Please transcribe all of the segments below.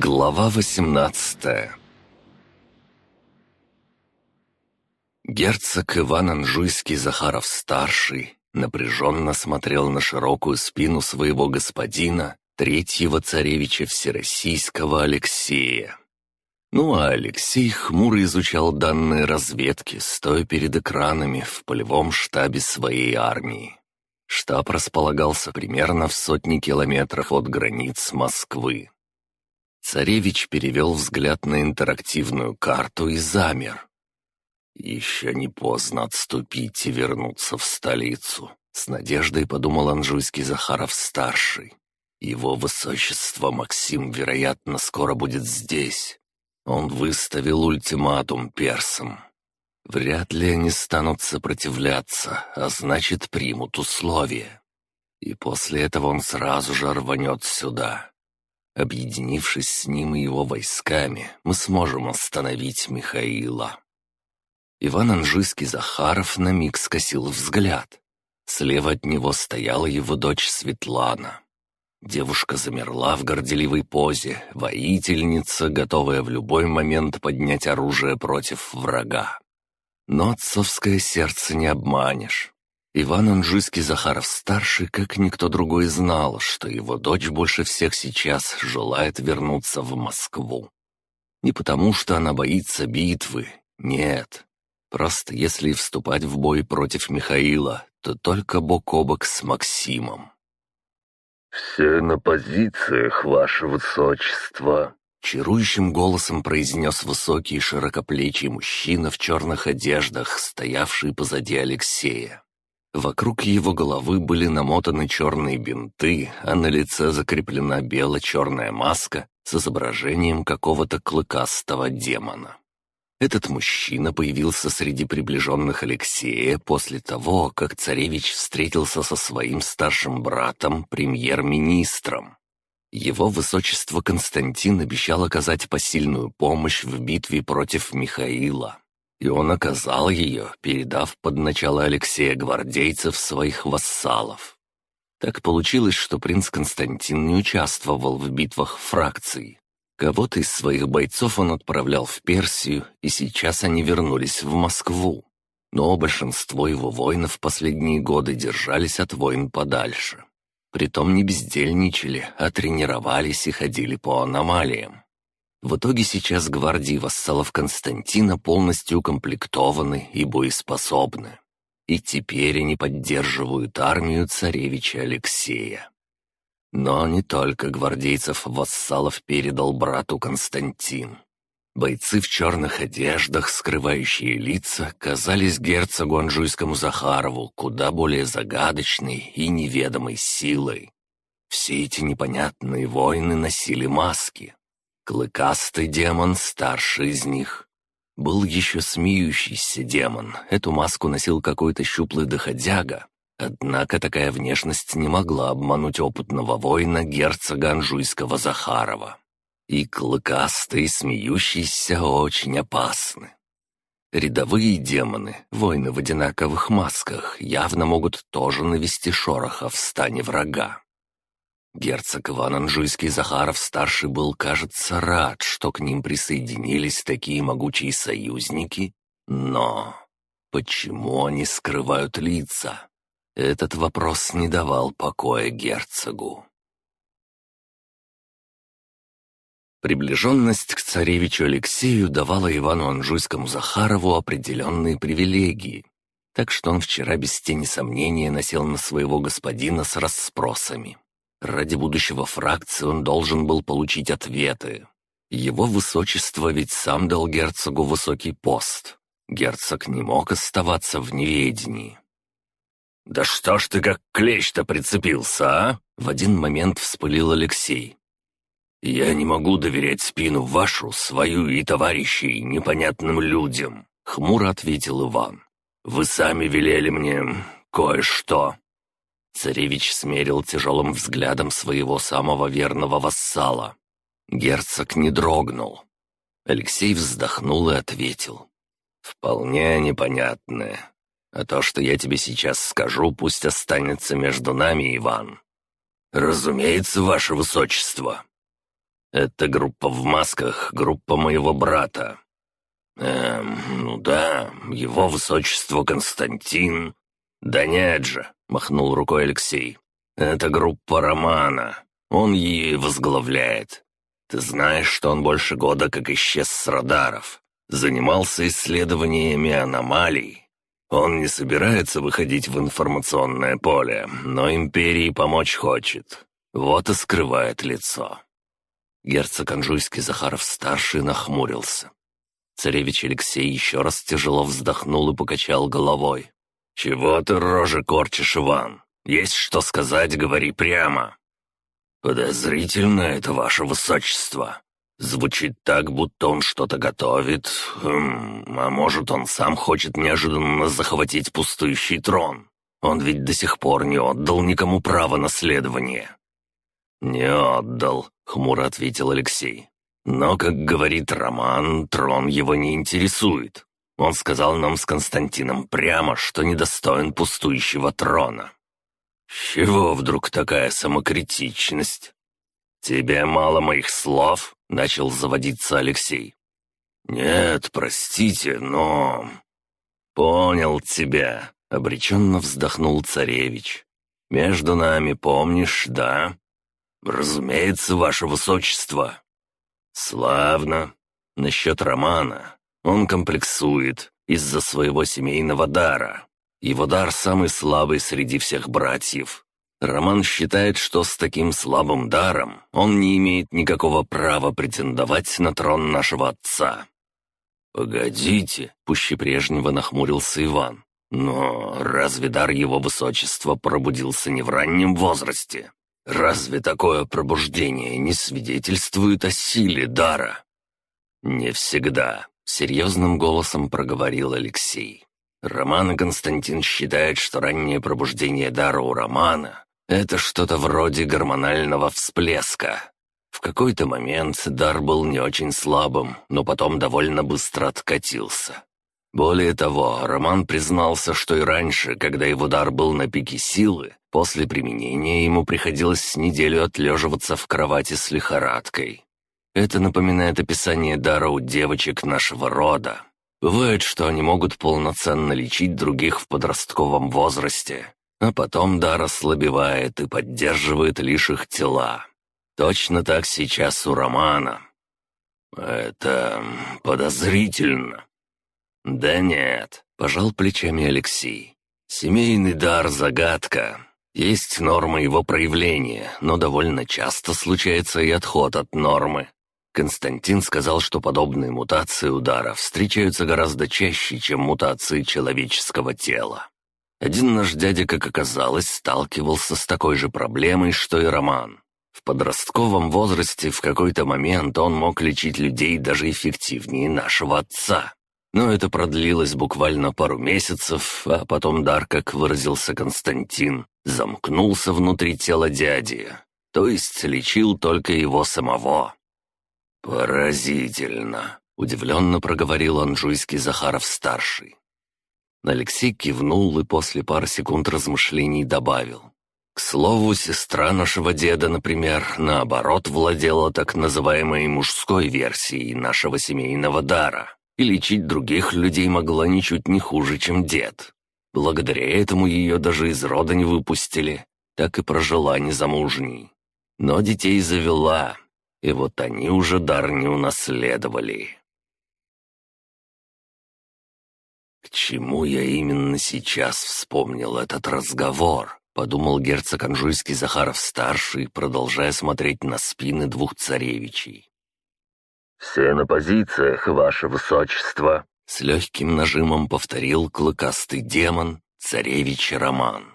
Глава восемнадцатая Герцог Иван Анжуйский Захаров-старший напряженно смотрел на широкую спину своего господина, третьего царевича Всероссийского Алексея. Ну а Алексей хмуро изучал данные разведки, стоя перед экранами в полевом штабе своей армии. Штаб располагался примерно в сотни километров от границ Москвы. Царевич перевел взгляд на интерактивную карту и замер. «Еще не поздно отступить и вернуться в столицу», — с надеждой подумал Анжуйский Захаров-старший. «Его высочество Максим, вероятно, скоро будет здесь». Он выставил ультиматум персам. Вряд ли они станут сопротивляться, а значит, примут условия. И после этого он сразу же рванет сюда. Объединившись с ним и его войсками, мы сможем остановить Михаила. Иван Анжийский Захаров на миг скосил взгляд. Слева от него стояла его дочь Светлана. Девушка замерла в горделивой позе, воительница, готовая в любой момент поднять оружие против врага. Но отцовское сердце не обманешь. Иван Анжуйский Захаров-старший, как никто другой, знал, что его дочь больше всех сейчас желает вернуться в Москву. Не потому, что она боится битвы, нет. Просто если вступать в бой против Михаила, то только бок о бок с Максимом. «Все на позициях, ваше высочество», Чарующим голосом произнес высокий широкоплечий мужчина в черных одеждах, стоявший позади Алексея. Вокруг его головы были намотаны черные бинты, а на лице закреплена бело-черная маска с изображением какого-то клыкастого демона. Этот мужчина появился среди приближенных Алексея после того, как царевич встретился со своим старшим братом, премьер-министром. Его высочество Константин обещал оказать посильную помощь в битве против Михаила и он оказал ее, передав под начало Алексея гвардейцев своих вассалов. Так получилось, что принц Константин не участвовал в битвах фракций. Кого-то из своих бойцов он отправлял в Персию, и сейчас они вернулись в Москву. Но большинство его воинов последние годы держались от войн подальше. Притом не бездельничали, а тренировались и ходили по аномалиям. В итоге сейчас гвардии вассалов Константина полностью укомплектованы и боеспособны. И теперь они поддерживают армию царевича Алексея. Но не только гвардейцев-вассалов передал брату Константин. Бойцы в черных одеждах, скрывающие лица, казались герцогу Анжуйскому Захарову куда более загадочной и неведомой силой. Все эти непонятные воины носили маски, Клыкастый демон, старший из них. Был еще смеющийся демон. Эту маску носил какой-то щуплый доходяга. Однако такая внешность не могла обмануть опытного воина герцога Анжуйского Захарова. И клыкастый, смеющийся очень опасны. Рядовые демоны, воины в одинаковых масках, явно могут тоже навести шороха в стане врага. Герцог Иван Анжуйский Захаров-старший был, кажется, рад, что к ним присоединились такие могучие союзники, но почему они скрывают лица? Этот вопрос не давал покоя герцогу. Приближенность к царевичу Алексею давала Ивану Анжуйскому Захарову определенные привилегии, так что он вчера без тени сомнения насел на своего господина с расспросами. Ради будущего фракции он должен был получить ответы. Его высочество ведь сам дал герцогу высокий пост. Герцог не мог оставаться в неведении. «Да что ж ты как клещ-то прицепился, а?» В один момент вспылил Алексей. «Я не могу доверять спину вашу, свою и товарищей непонятным людям», — хмуро ответил Иван. «Вы сами велели мне кое-что». Царевич смерил тяжелым взглядом своего самого верного вассала. Герцог не дрогнул. Алексей вздохнул и ответил. «Вполне непонятное. А то, что я тебе сейчас скажу, пусть останется между нами, Иван». «Разумеется, ваше высочество». Это группа в масках, группа моего брата». «Эм, ну да, его высочество Константин». «Да нет же», — махнул рукой Алексей. «Это группа Романа. Он ее возглавляет. Ты знаешь, что он больше года как исчез с радаров. Занимался исследованиями аномалий. Он не собирается выходить в информационное поле, но империи помочь хочет. Вот и скрывает лицо». Герцог Анжуйский Захаров-старший нахмурился. Царевич Алексей еще раз тяжело вздохнул и покачал головой. «Чего ты рожи корчишь, Иван? Есть что сказать, говори прямо». «Подозрительно это, ваше высочество. Звучит так, будто он что-то готовит. Хм, а может, он сам хочет неожиданно захватить пустующий трон. Он ведь до сих пор не отдал никому право наследования». «Не отдал», — хмуро ответил Алексей. «Но, как говорит Роман, трон его не интересует. Он сказал нам с Константином прямо, что недостоин пустующего трона. Чего вдруг такая самокритичность? Тебе мало моих слов?» — начал заводиться Алексей. «Нет, простите, но...» «Понял тебя», — обреченно вздохнул царевич. «Между нами помнишь, да?» «Разумеется, ваше высочество». «Славно. Насчет Романа. Он комплексует из-за своего семейного дара. Его дар самый слабый среди всех братьев. Роман считает, что с таким слабым даром он не имеет никакого права претендовать на трон нашего отца. «Погодите», — пуще прежнего нахмурился Иван. «Но разве дар его высочества пробудился не в раннем возрасте? Разве такое пробуждение не свидетельствует о силе дара?» «Не всегда», — серьезным голосом проговорил Алексей. «Роман и Константин считают, что раннее пробуждение дара у Романа — это что-то вроде гормонального всплеска. В какой-то момент дар был не очень слабым, но потом довольно быстро откатился. Более того, Роман признался, что и раньше, когда его дар был на пике силы, после применения ему приходилось неделю отлеживаться в кровати с лихорадкой. Это напоминает описание дара у девочек нашего рода. Бывает, что они могут полноценно лечить других в подростковом возрасте, а потом дар ослабевает и поддерживает лишь их тела. Точно так сейчас у Романа. Это подозрительно. Да нет, пожал плечами Алексей. Семейный дар — загадка. Есть норма его проявления, но довольно часто случается и отход от нормы. Константин сказал, что подобные мутации удара встречаются гораздо чаще, чем мутации человеческого тела. Один наш дядя, как оказалось, сталкивался с такой же проблемой, что и Роман. В подростковом возрасте в какой-то момент он мог лечить людей даже эффективнее нашего отца. Но это продлилось буквально пару месяцев, а потом дар, как выразился Константин, замкнулся внутри тела дяди, то есть лечил только его самого. «Поразительно!» — удивленно проговорил Анжуйский Захаров-старший. Алексей кивнул и после пары секунд размышлений добавил. К слову, сестра нашего деда, например, наоборот, владела так называемой мужской версией нашего семейного дара и лечить других людей могла ничуть не хуже, чем дед. Благодаря этому ее даже из рода не выпустили, так и прожила незамужней. Но детей завела, и вот они уже дар не унаследовали. «К чему я именно сейчас вспомнил этот разговор?» — подумал герцог Анжуйский Захаров-старший, продолжая смотреть на спины двух царевичей. «Все на позициях, ваше высочество!» — с легким нажимом повторил клыкастый демон, царевич Роман.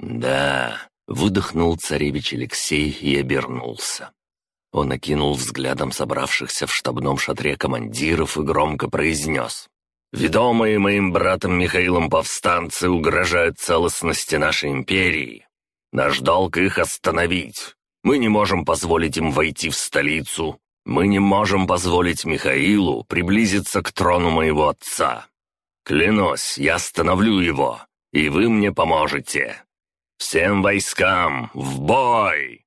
«Да», — выдохнул царевич Алексей и обернулся. Он окинул взглядом собравшихся в штабном шатре командиров и громко произнес. «Ведомые моим братом Михаилом повстанцы угрожают целостности нашей империи. Наш долг их остановить. Мы не можем позволить им войти в столицу. Мы не можем позволить Михаилу приблизиться к трону моего отца. Клянусь, я остановлю его, и вы мне поможете. Всем войскам в бой!»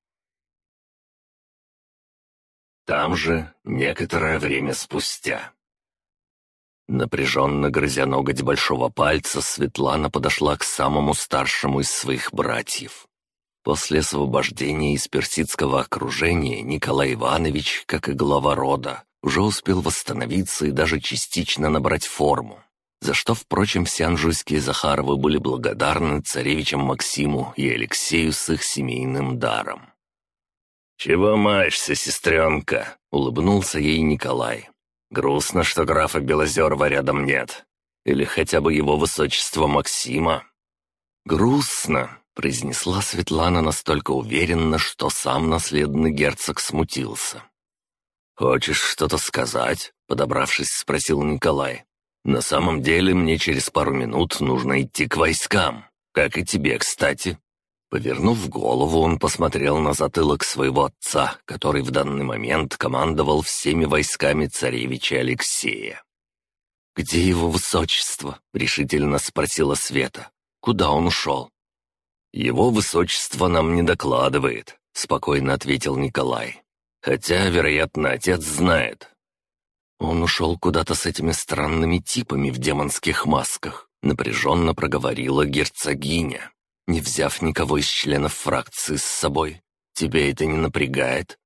Там же некоторое время спустя. Напряженно грызя ноготь большого пальца, Светлана подошла к самому старшему из своих братьев. После освобождения из персидского окружения Николай Иванович, как и глава рода, уже успел восстановиться и даже частично набрать форму, за что, впрочем, все анжуйские Захаровы были благодарны царевичам Максиму и Алексею с их семейным даром. «Чего маешься, сестренка?» — улыбнулся ей Николай. Грустно, что графа Белозерова рядом нет. Или хотя бы его высочество Максима. «Грустно», — произнесла Светлана настолько уверенно, что сам наследный герцог смутился. «Хочешь что-то сказать?» — подобравшись, спросил Николай. «На самом деле мне через пару минут нужно идти к войскам, как и тебе, кстати». Повернув голову, он посмотрел на затылок своего отца, который в данный момент командовал всеми войсками царевича Алексея. «Где его высочество?» — решительно спросила Света. «Куда он ушел?» «Его высочество нам не докладывает», — спокойно ответил Николай. «Хотя, вероятно, отец знает». «Он ушел куда-то с этими странными типами в демонских масках», — напряженно проговорила герцогиня не взяв никого из членов фракции с собой. Тебя это не напрягает?»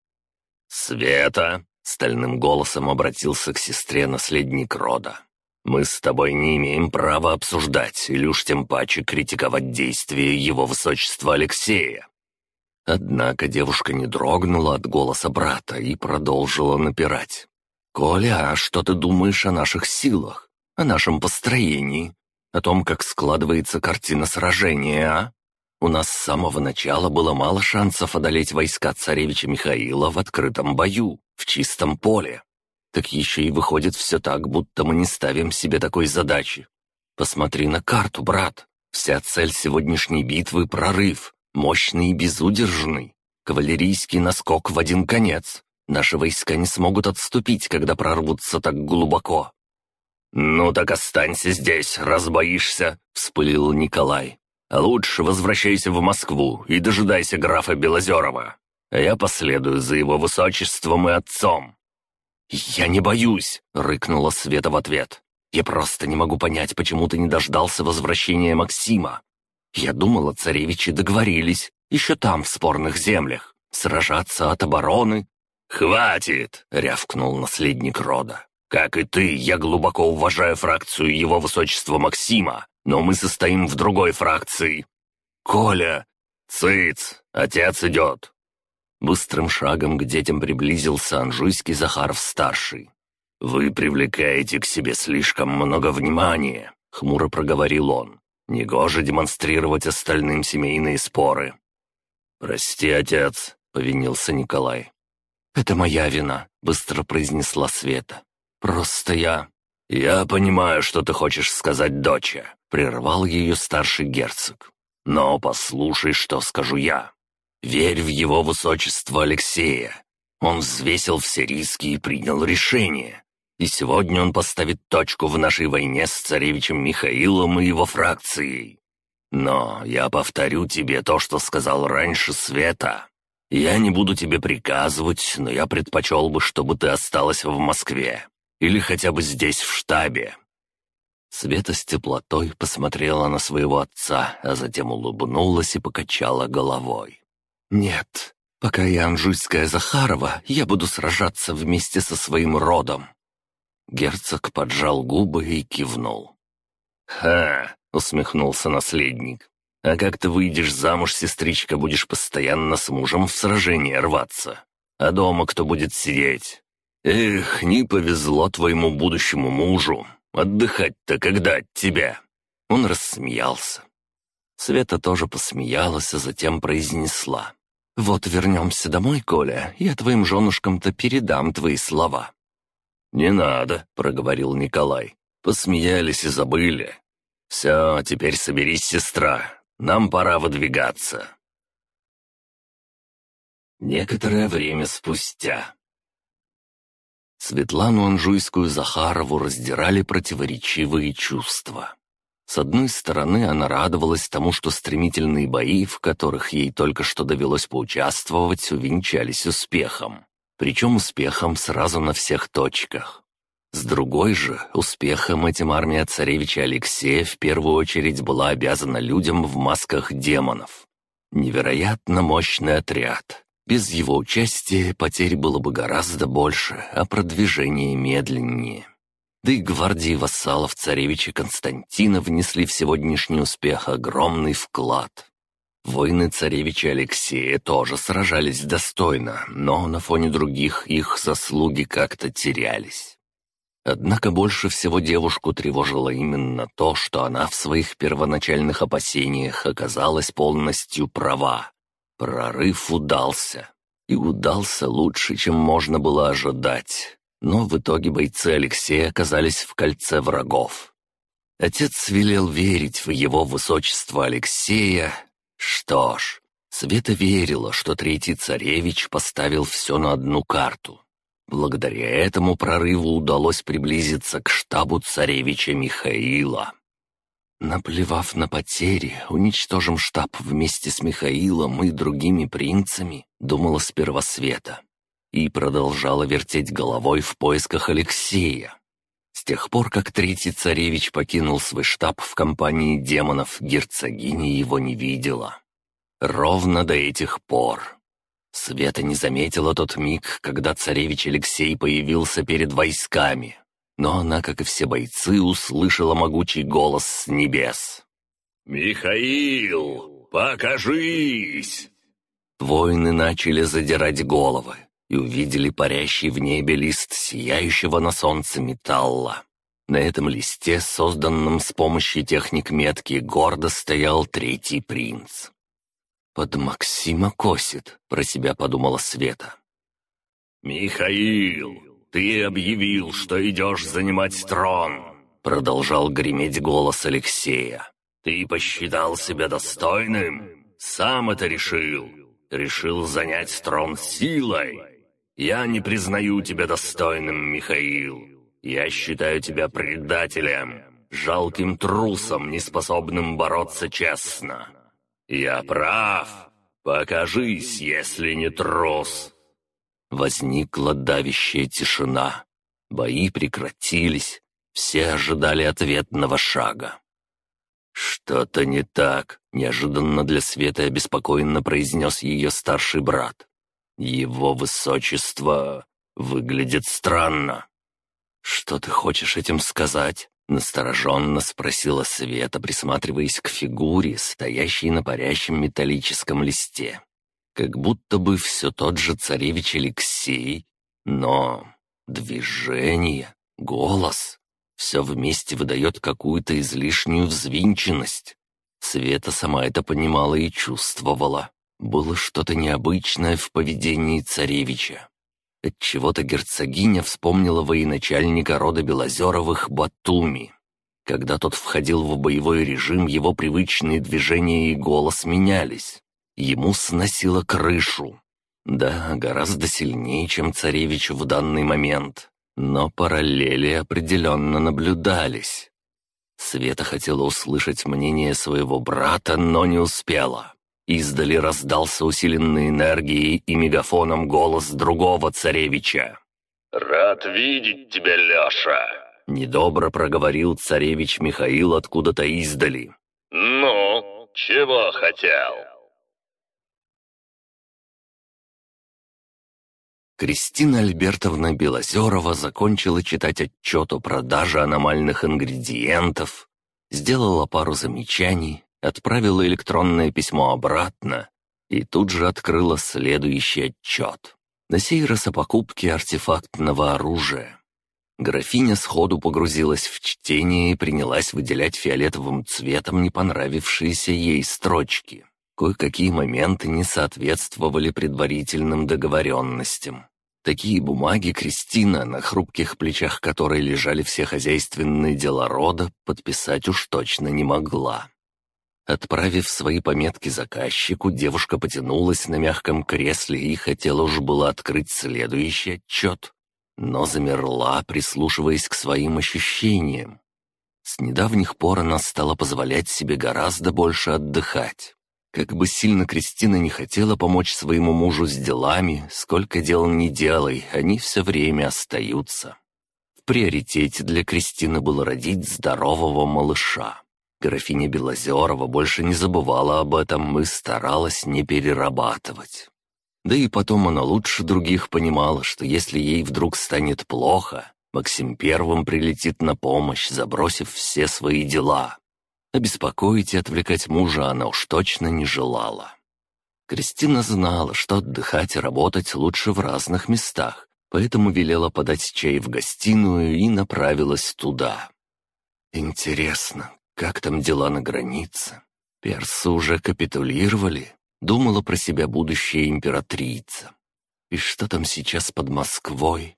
«Света!» — стальным голосом обратился к сестре наследник рода. «Мы с тобой не имеем права обсуждать или уж тем паче критиковать действия его высочества Алексея». Однако девушка не дрогнула от голоса брата и продолжила напирать. «Коля, а что ты думаешь о наших силах? О нашем построении? О том, как складывается картина сражения, а? У нас с самого начала было мало шансов одолеть войска царевича Михаила в открытом бою, в чистом поле. Так еще и выходит все так, будто мы не ставим себе такой задачи. Посмотри на карту, брат. Вся цель сегодняшней битвы — прорыв, мощный и безудержный. Кавалерийский наскок в один конец. Наши войска не смогут отступить, когда прорвутся так глубоко. «Ну так останься здесь, раз боишься», — вспылил Николай. «А лучше возвращайся в Москву и дожидайся графа Белозерова. Я последую за его высочеством и отцом». «Я не боюсь», — рыкнула Света в ответ. «Я просто не могу понять, почему ты не дождался возвращения Максима. Я думала, царевичи договорились, еще там, в спорных землях, сражаться от обороны». «Хватит!» — рявкнул наследник рода. Как и ты, я глубоко уважаю фракцию его высочества Максима, но мы состоим в другой фракции. Коля! Цыц! Отец идет!» Быстрым шагом к детям приблизился Анжуйский Захаров-старший. «Вы привлекаете к себе слишком много внимания», — хмуро проговорил он. «Негоже демонстрировать остальным семейные споры». «Прости, отец», — повинился Николай. «Это моя вина», — быстро произнесла Света. «Просто я...» «Я понимаю, что ты хочешь сказать, доча», — прервал ее старший герцог. «Но послушай, что скажу я. Верь в его высочество Алексея. Он взвесил все риски и принял решение. И сегодня он поставит точку в нашей войне с царевичем Михаилом и его фракцией. Но я повторю тебе то, что сказал раньше Света. Я не буду тебе приказывать, но я предпочел бы, чтобы ты осталась в Москве. Или хотя бы здесь, в штабе». Света с теплотой посмотрела на своего отца, а затем улыбнулась и покачала головой. «Нет, пока я Анжуйская Захарова, я буду сражаться вместе со своим родом». Герцог поджал губы и кивнул. «Ха!» — усмехнулся наследник. «А как ты выйдешь замуж, сестричка, будешь постоянно с мужем в сражение рваться? А дома кто будет сидеть? «Эх, не повезло твоему будущему мужу. Отдыхать-то когда от тебя?» Он рассмеялся. Света тоже посмеялась, а затем произнесла. «Вот вернемся домой, Коля, я твоим женушкам-то передам твои слова». «Не надо», — проговорил Николай. Посмеялись и забыли. «Все, теперь соберись, сестра. Нам пора выдвигаться». Некоторое время спустя. Светлану Анжуйскую Захарову раздирали противоречивые чувства. С одной стороны, она радовалась тому, что стремительные бои, в которых ей только что довелось поучаствовать, увенчались успехом. причем успехом сразу на всех точках. С другой же, успехом этим армия царевича Алексея в первую очередь была обязана людям в масках демонов. Невероятно мощный отряд. Без его участия потерь было бы гораздо больше, а продвижение медленнее. Да и гвардии вассалов царевича Константина внесли в сегодняшний успех огромный вклад. Воины царевича Алексея тоже сражались достойно, но на фоне других их заслуги как-то терялись. Однако больше всего девушку тревожило именно то, что она в своих первоначальных опасениях оказалась полностью права. Прорыв удался. И удался лучше, чем можно было ожидать. Но в итоге бойцы Алексея оказались в кольце врагов. Отец велел верить в его высочество Алексея. Что ж, Света верила, что третий царевич поставил все на одну карту. Благодаря этому прорыву удалось приблизиться к штабу царевича Михаила. Наплевав на потери, уничтожим штаб вместе с Михаилом и другими принцами, думала сперва Света. И продолжала вертеть головой в поисках Алексея. С тех пор, как третий царевич покинул свой штаб в компании демонов, герцогиня его не видела. Ровно до этих пор. Света не заметила тот миг, когда царевич Алексей появился перед войсками но она, как и все бойцы, услышала могучий голос с небес. «Михаил, покажись!» Воины начали задирать головы и увидели парящий в небе лист сияющего на солнце металла. На этом листе, созданном с помощью техник метки, гордо стоял третий принц. «Под Максима косит», — про себя подумала Света. «Михаил, ты объявил, что идешь занимать трон!» Продолжал греметь голос Алексея. «Ты посчитал себя достойным? Сам это решил. Решил занять трон силой. Я не признаю тебя достойным, Михаил. Я считаю тебя предателем, жалким трусом, неспособным бороться честно. Я прав. Покажись, если не трус». Возникла давящая тишина. Бои прекратились. Все ожидали ответного шага. «Что-то не так», — неожиданно для Света обеспокоенно произнес ее старший брат. «Его высочество выглядит странно». «Что ты хочешь этим сказать?» — настороженно спросила Света, присматриваясь к фигуре, стоящей на парящем металлическом листе как будто бы все тот же царевич Алексей, но движение, голос — все вместе выдает какую-то излишнюю взвинченность. Света сама это понимала и чувствовала. Было что-то необычное в поведении царевича. Отчего-то герцогиня вспомнила военачальника рода Белозеровых Батуми. Когда тот входил в боевой режим, его привычные движения и голос менялись. Ему сносило крышу. Да, гораздо сильнее, чем царевич в данный момент. Но параллели определенно наблюдались. Света хотела услышать мнение своего брата, но не успела. Издали раздался усиленный энергией и мегафоном голос другого царевича. «Рад видеть тебя, Леша!» Недобро проговорил царевич Михаил откуда-то издали. «Ну, чего хотел?» Кристина Альбертовна Белозерова закончила читать отчет о продаже аномальных ингредиентов, сделала пару замечаний, отправила электронное письмо обратно и тут же открыла следующий отчет. На сей раз о покупке артефактного оружия. Графиня сходу погрузилась в чтение и принялась выделять фиолетовым цветом не понравившиеся ей строчки. Кое-какие моменты не соответствовали предварительным договоренностям. Такие бумаги Кристина, на хрупких плечах которой лежали все хозяйственные дела рода, подписать уж точно не могла. Отправив свои пометки заказчику, девушка потянулась на мягком кресле и хотела уж было открыть следующий отчет, но замерла, прислушиваясь к своим ощущениям. С недавних пор она стала позволять себе гораздо больше отдыхать. Как бы сильно Кристина не хотела помочь своему мужу с делами, сколько дел не делай, они все время остаются. В приоритете для Кристины было родить здорового малыша. Графиня Белозерова больше не забывала об этом и старалась не перерабатывать. Да и потом она лучше других понимала, что если ей вдруг станет плохо, Максим первым прилетит на помощь, забросив все свои дела. Обеспокоить и отвлекать мужа она уж точно не желала. Кристина знала, что отдыхать и работать лучше в разных местах, поэтому велела подать чай в гостиную и направилась туда. «Интересно, как там дела на границе? Персы уже капитулировали?» Думала про себя будущая императрица. И что там сейчас под Москвой?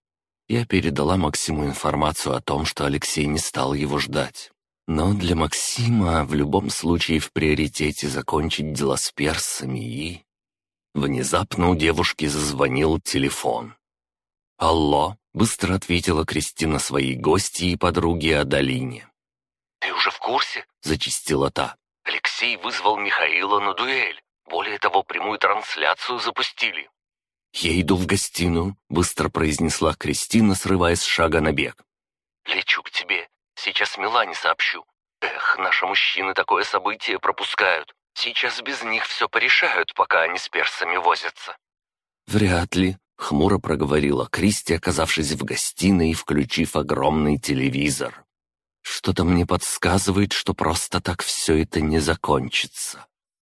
Я передала Максиму информацию о том, что Алексей не стал его ждать. Но для Максима в любом случае в приоритете закончить дела с персами и... Внезапно у девушки зазвонил телефон. «Алло», — быстро ответила Кристина своей гости и подруге Адалине. «Ты уже в курсе?» — зачистила та. «Алексей вызвал Михаила на дуэль. Более того, прямую трансляцию запустили». «Я иду в гостиную», — быстро произнесла Кристина, срывая с шага на бег. «Лечу к тебе. Сейчас Милане сообщу. Эх, наши мужчины такое событие пропускают. Сейчас без них все порешают, пока они с персами возятся». «Вряд ли», — хмуро проговорила Кристи, оказавшись в гостиной и включив огромный телевизор. «Что-то мне подсказывает, что просто так все это не закончится».